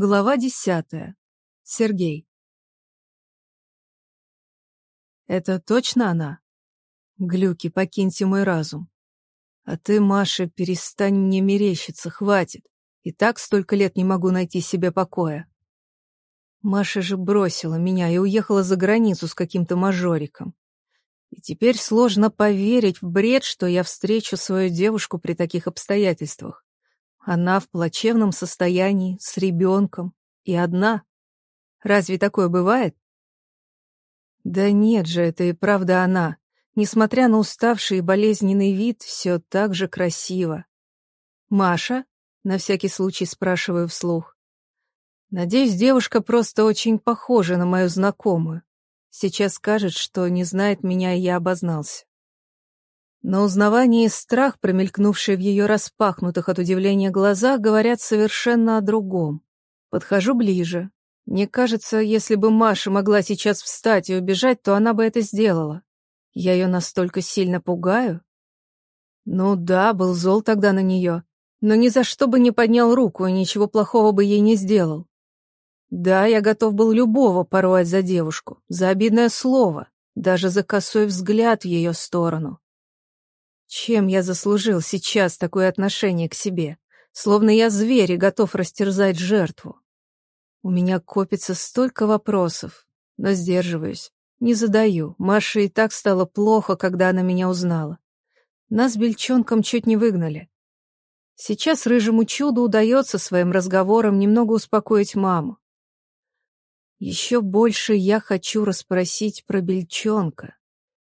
Глава десятая. Сергей. Это точно она? Глюки, покиньте мой разум. А ты, Маша, перестань мне мерещиться, хватит. И так столько лет не могу найти себе покоя. Маша же бросила меня и уехала за границу с каким-то мажориком. И теперь сложно поверить в бред, что я встречу свою девушку при таких обстоятельствах. Она в плачевном состоянии, с ребенком и одна. Разве такое бывает? Да нет же, это и правда она. Несмотря на уставший и болезненный вид, все так же красиво. «Маша?» — на всякий случай спрашиваю вслух. Надеюсь, девушка просто очень похожа на мою знакомую. Сейчас скажет, что не знает меня, и я обознался. Но узнавание и страх, промелькнувшие в ее распахнутых от удивления глазах, говорят совершенно о другом. Подхожу ближе. Мне кажется, если бы Маша могла сейчас встать и убежать, то она бы это сделала. Я ее настолько сильно пугаю. Ну да, был зол тогда на нее, но ни за что бы не поднял руку и ничего плохого бы ей не сделал. Да, я готов был любого порвать за девушку, за обидное слово, даже за косой взгляд в ее сторону. Чем я заслужил сейчас такое отношение к себе? Словно я зверь и готов растерзать жертву. У меня копится столько вопросов, но сдерживаюсь. Не задаю. Маше и так стало плохо, когда она меня узнала. Нас бельчонком чуть не выгнали. Сейчас рыжему чуду удается своим разговором немного успокоить маму. Еще больше я хочу расспросить про бельчонка.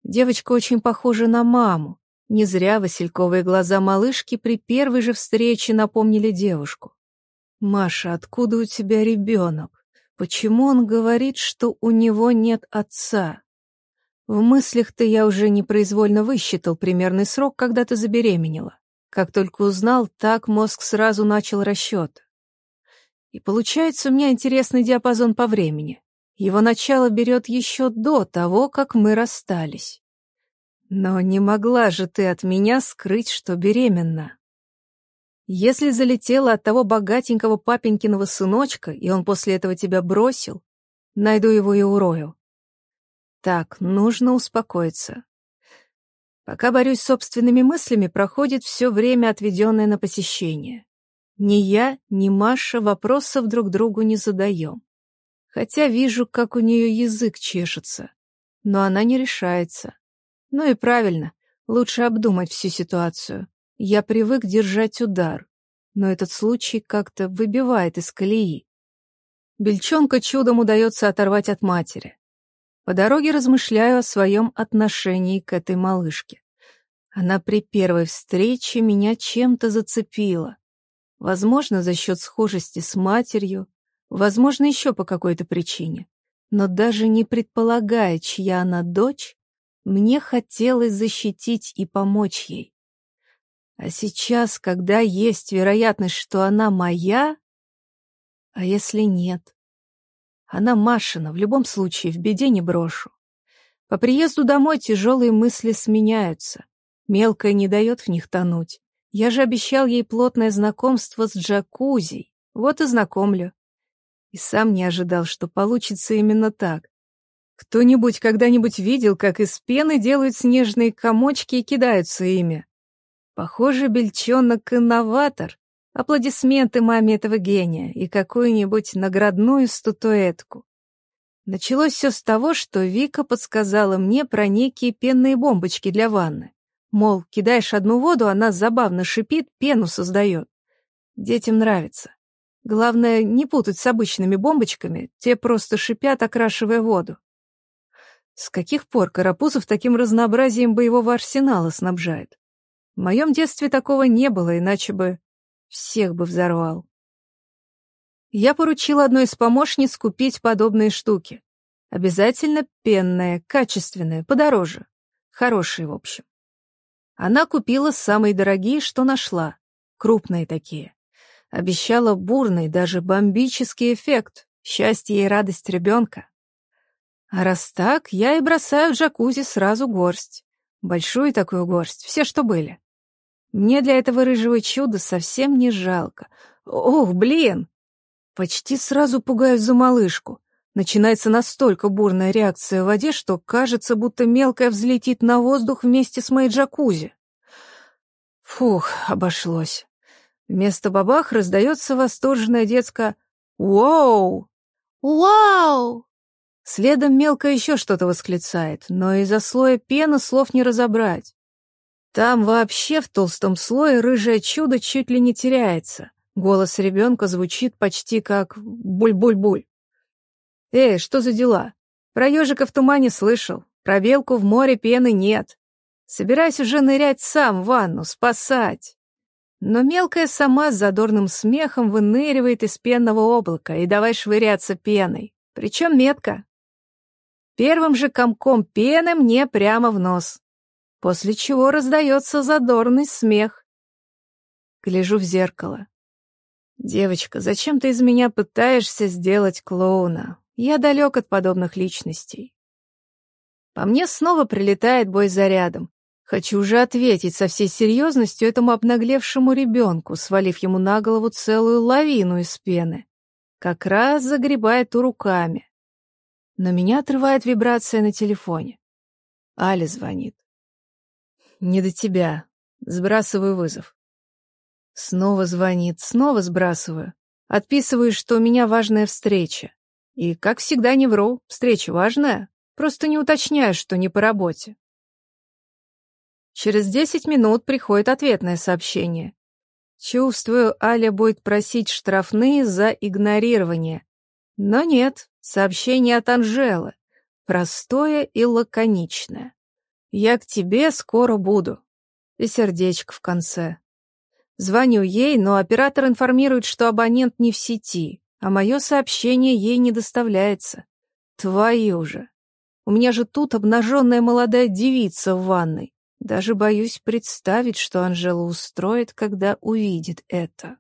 Девочка очень похожа на маму, не зря васильковые глаза малышки при первой же встрече напомнили девушку. «Маша, откуда у тебя ребенок? Почему он говорит, что у него нет отца?» В мыслях-то я уже непроизвольно высчитал примерный срок, когда ты забеременела. Как только узнал, так мозг сразу начал расчет. И получается у меня интересный диапазон по времени. Его начало берет еще до того, как мы расстались. Но не могла же ты от меня скрыть, что беременна. Если залетела от того богатенького папенькиного сыночка, и он после этого тебя бросил, найду его и урою. Так, нужно успокоиться. Пока борюсь с собственными мыслями, проходит все время, отведенное на посещение. Ни я, ни Маша вопросов друг другу не задаем. Хотя вижу, как у нее язык чешется. Но она не решается. Ну и правильно, лучше обдумать всю ситуацию. Я привык держать удар, но этот случай как-то выбивает из колеи. Бельчонка чудом удается оторвать от матери. По дороге размышляю о своем отношении к этой малышке. Она при первой встрече меня чем-то зацепила. Возможно, за счет схожести с матерью, возможно, еще по какой-то причине. Но даже не предполагая, чья она дочь, мне хотелось защитить и помочь ей. А сейчас, когда есть вероятность, что она моя... А если нет? Она Машина, в любом случае, в беде не брошу. По приезду домой тяжелые мысли сменяются. Мелкая не дает в них тонуть. Я же обещал ей плотное знакомство с джакузи. Вот и знакомлю. И сам не ожидал, что получится именно так. Кто-нибудь когда-нибудь видел, как из пены делают снежные комочки и кидаются ими? Похоже, бельчонок инноватор. Аплодисменты маме этого гения и какую-нибудь наградную статуэтку. Началось все с того, что Вика подсказала мне про некие пенные бомбочки для ванны. Мол, кидаешь одну воду, она забавно шипит, пену создает. Детям нравится. Главное, не путать с обычными бомбочками, те просто шипят, окрашивая воду. С каких пор Карапузов таким разнообразием боевого арсенала снабжает? В моем детстве такого не было, иначе бы всех бы взорвал. Я поручила одной из помощниц купить подобные штуки. Обязательно пенные, качественные, подороже. Хорошие, в общем. Она купила самые дорогие, что нашла. Крупные такие. Обещала бурный, даже бомбический эффект. Счастье и радость ребенка. А раз так, я и бросаю в джакузи сразу горсть. Большую такую горсть, все, что были. Мне для этого рыжего чуда совсем не жалко. Ох, блин! Почти сразу пугаюсь за малышку. Начинается настолько бурная реакция в воде, что кажется, будто мелкая взлетит на воздух вместе с моей джакузи. Фух, обошлось. Вместо бабах раздается восторженное детское «Уоу!» «Вау!» Следом мелко еще что-то восклицает, но из-за слоя пены слов не разобрать. Там вообще в толстом слое рыжее чудо чуть ли не теряется. Голос ребенка звучит почти как «буль-буль-буль». «Эй, что за дела? Про ежика в тумане слышал, про белку в море пены нет. Собираюсь уже нырять сам в ванну, спасать». Но мелкая сама с задорным смехом выныривает из пенного облака и давай швыряться пеной. Причем метко. Первым же комком пены мне прямо в нос. После чего раздается задорный смех. Гляжу в зеркало. «Девочка, зачем ты из меня пытаешься сделать клоуна? Я далек от подобных личностей». По мне снова прилетает бой зарядом. Хочу уже ответить со всей серьезностью этому обнаглевшему ребенку, свалив ему на голову целую лавину из пены. Как раз загребает ту руками. Но меня отрывает вибрация на телефоне. Аля звонит. «Не до тебя. Сбрасываю вызов». Снова звонит, снова сбрасываю. Отписываю, что у меня важная встреча. И, как всегда, не вру. Встреча важная. Просто не уточняю, что не по работе. Через десять минут приходит ответное сообщение. Чувствую, Аля будет просить штрафные за игнорирование. Но нет, сообщение от Анжелы. Простое и лаконичное. «Я к тебе скоро буду». И сердечко в конце. Звоню ей, но оператор информирует, что абонент не в сети, а мое сообщение ей не доставляется. Твою же. У меня же тут обнаженная молодая девица в ванной. Даже боюсь представить, что Анжела устроит, когда увидит это.